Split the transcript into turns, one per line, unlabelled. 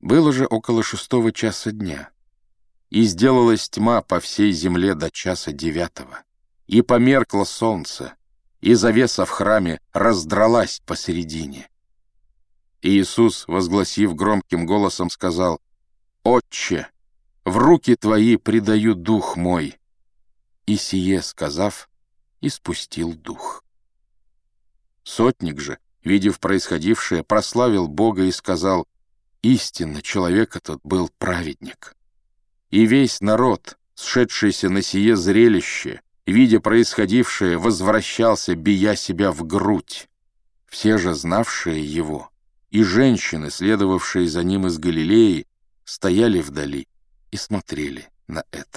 Было же около шестого часа дня, и сделалась тьма по всей земле до часа девятого, и померкло солнце, и завеса в храме раздралась посередине. И Иисус, возгласив громким голосом, сказал, «Отче, в руки Твои предаю дух мой». И сие, сказав, испустил дух. Сотник же, видев происходившее, прославил Бога и сказал, «Истинно человек этот был праведник». И весь народ, сшедшийся на сие зрелище, видя происходившее, возвращался, бия себя в грудь. Все же знавшие его и женщины, следовавшие за ним из Галилеи, стояли вдали и смотрели на это.